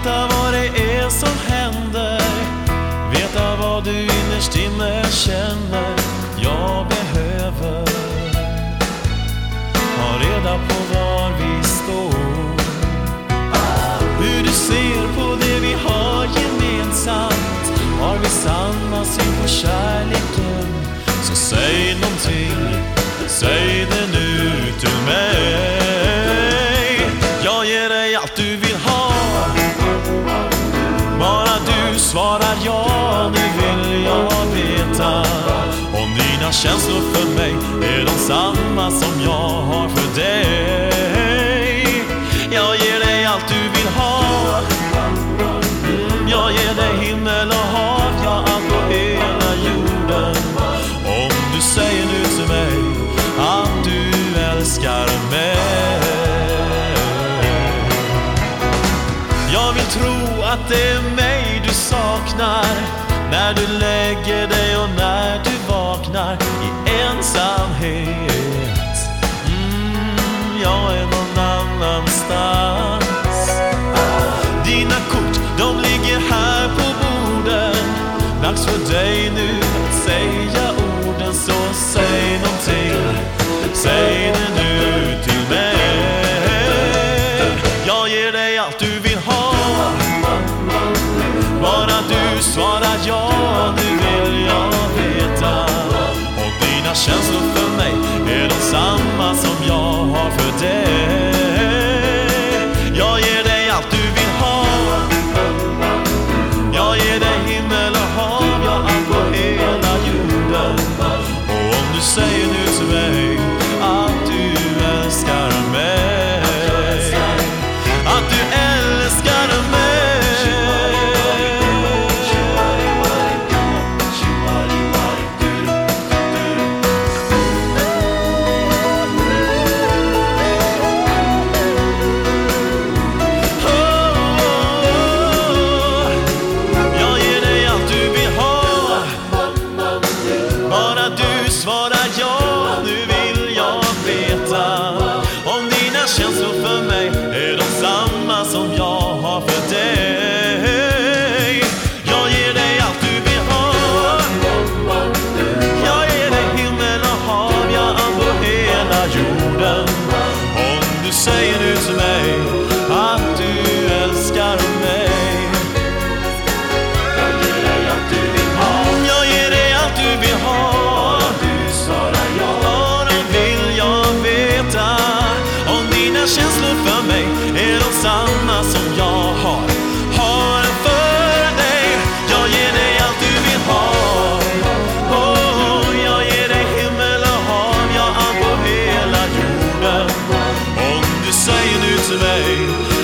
Veta vad det är som händer. Veta vad du innerst inne känner. Jag behöver Ha reda på var vi står. Hur du ser på det vi har gemensamt. Har vi samma syn på kärleken? Så säg någonting. Säg det nu. Svarar jag, nu vill jag veta. Om dina känslor för mig är de samma som jag? Tro att det är mig du saknar. När du lägger dig och när du vaknar i ensamhet. Mm, Jag är någon annanstans. Dina kort, de ligger här på borden Dags för dig nu att säga orden Så säg någonting, säg det nu till mig. Jag ger dig allt du vill du svarar ja, det vill jag som jag har. Har för dig, jag ger dig allt du vill ha. Oh, oh jag ger dig himmel och hav, ja allt på hela jorden. Om du säger nu till mig